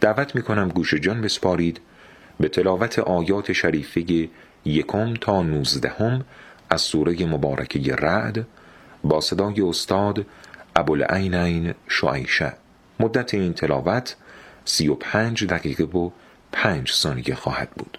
دعوت می کنم گوش جان بسپارید به تلاوت آیات شریفه یکم تا نوزدهم از سوره مبارکه رعد با صدای استاد ابوالعینین شعیشع. مدت این تلاوت سی و پنج دقیقه و پنج ثانیه خواهد بود.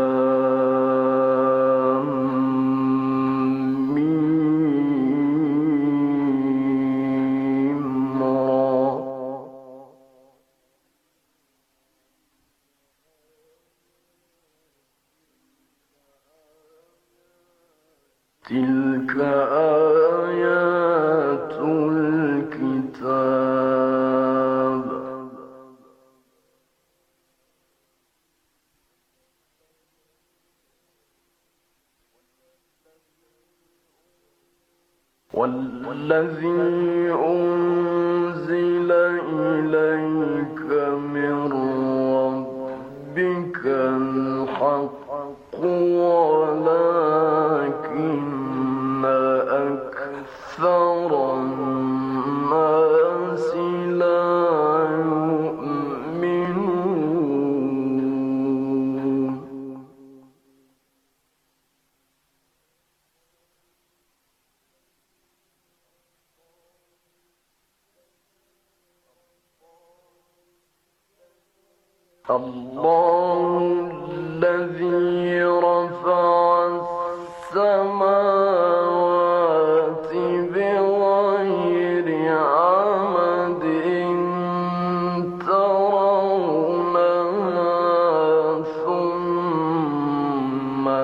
آيات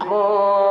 more.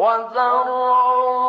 وزرع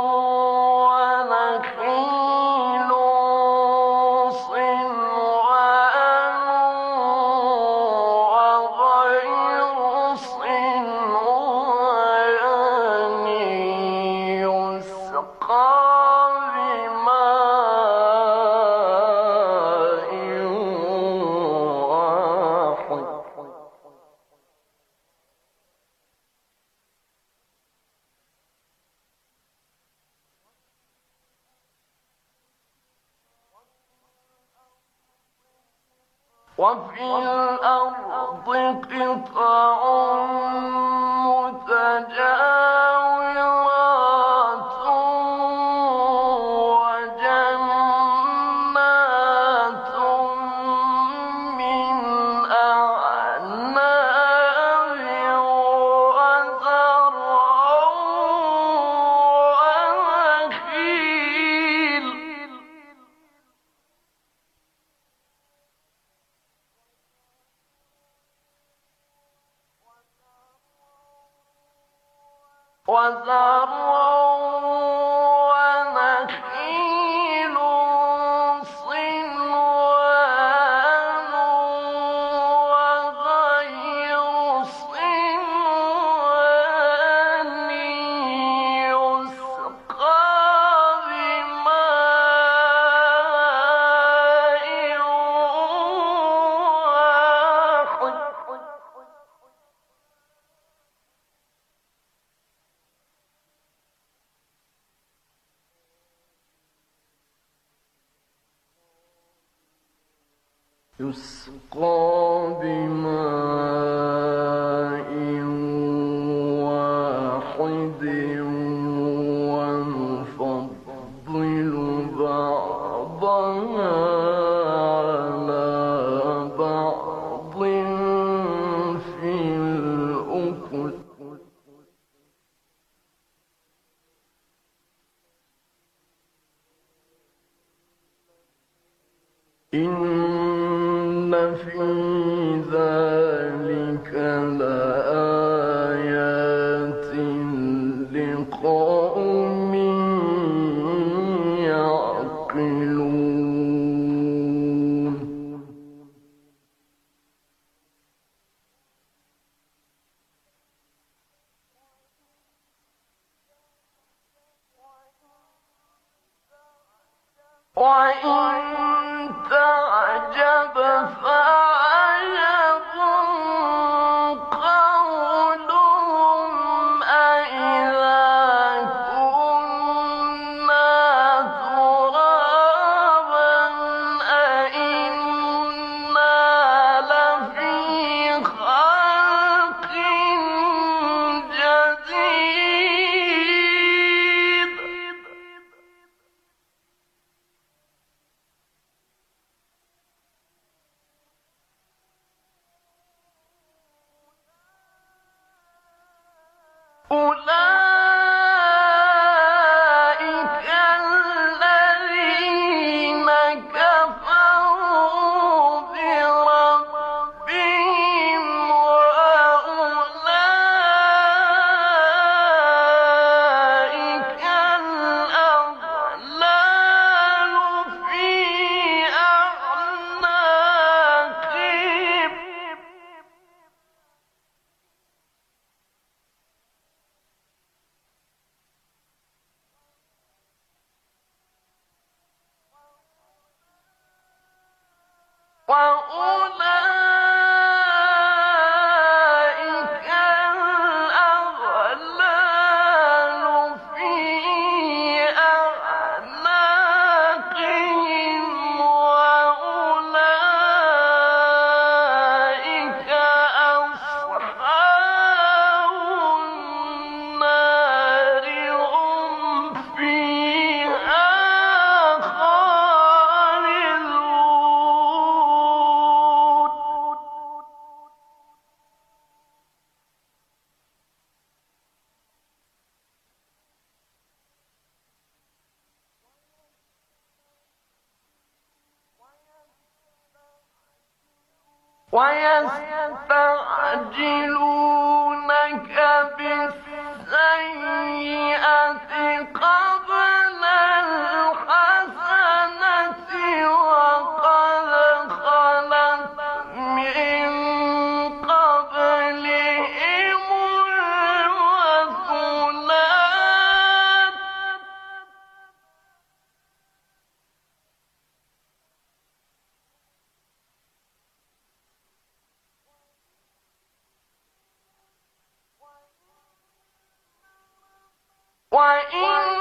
وَإِنَّ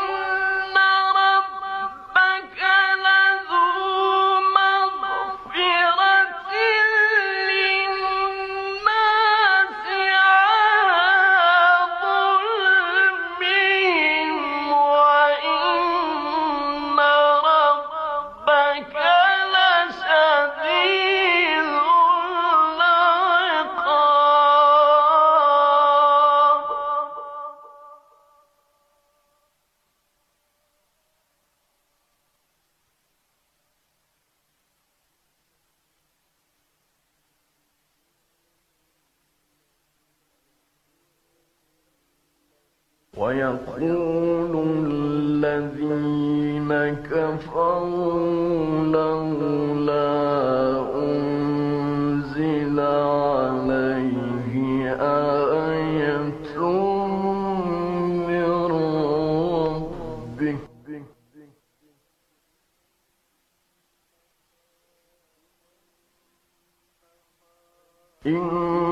إن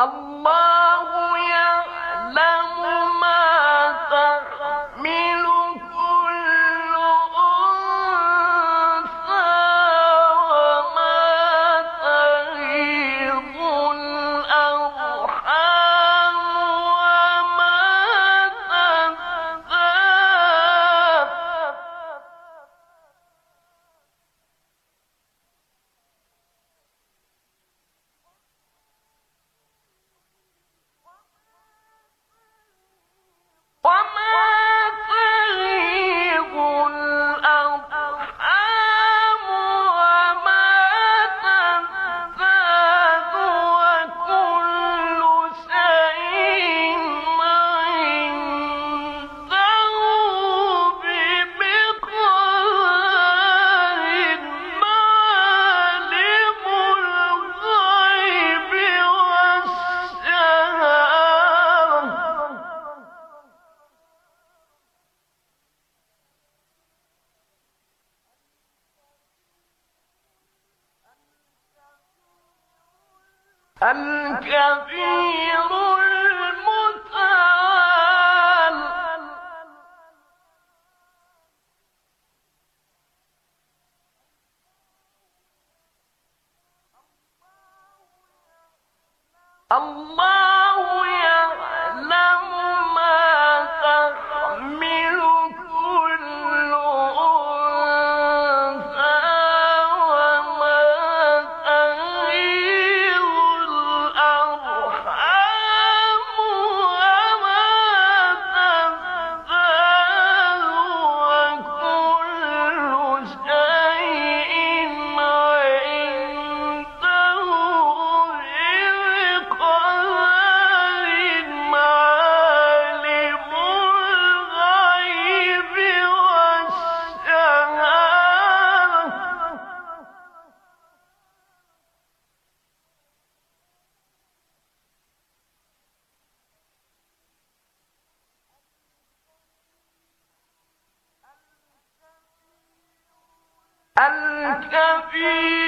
الله الله Yeah.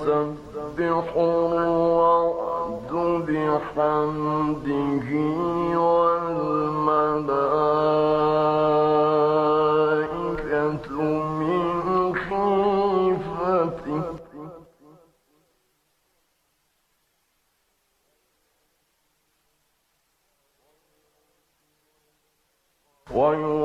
ويسبح الرعد بحمده والملائكة من خيفته. ويرسل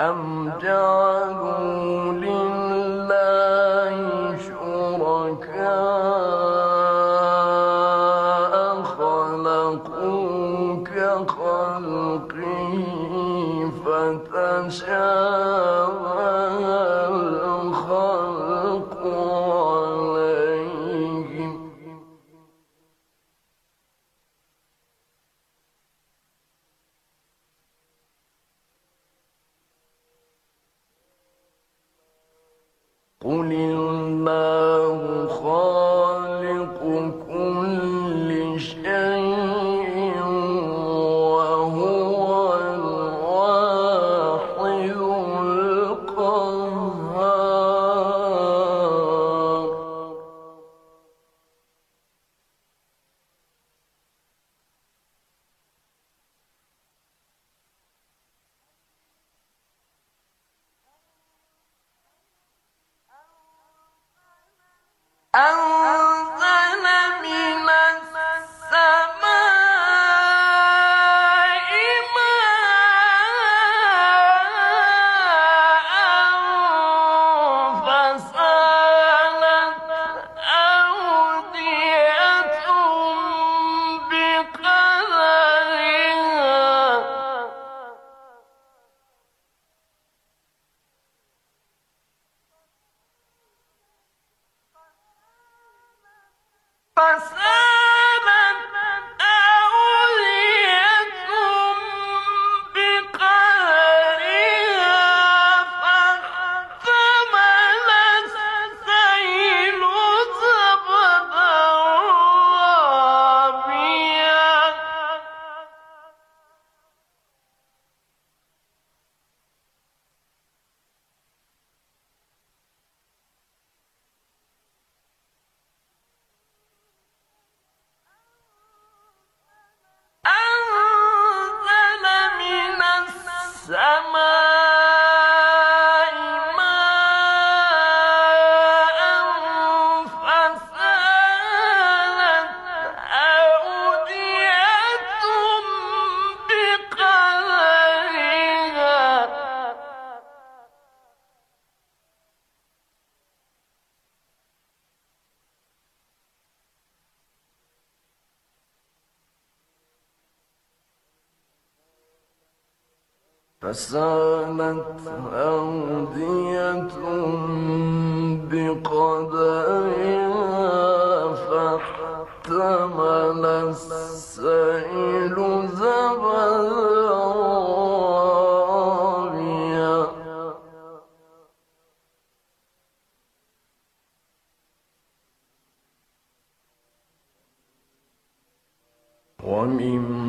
أم جعلوا فسالت أودية بقدرها فاحتمل السيل زبدا ومما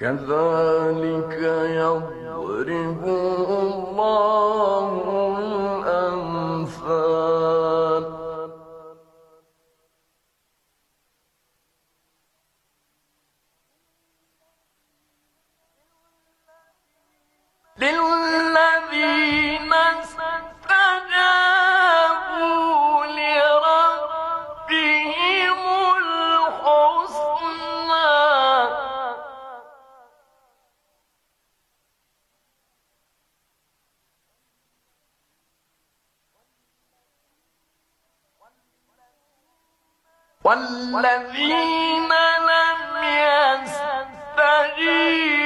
Can't والذين لم يستجيبوا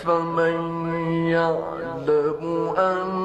أفمن يعلم أنما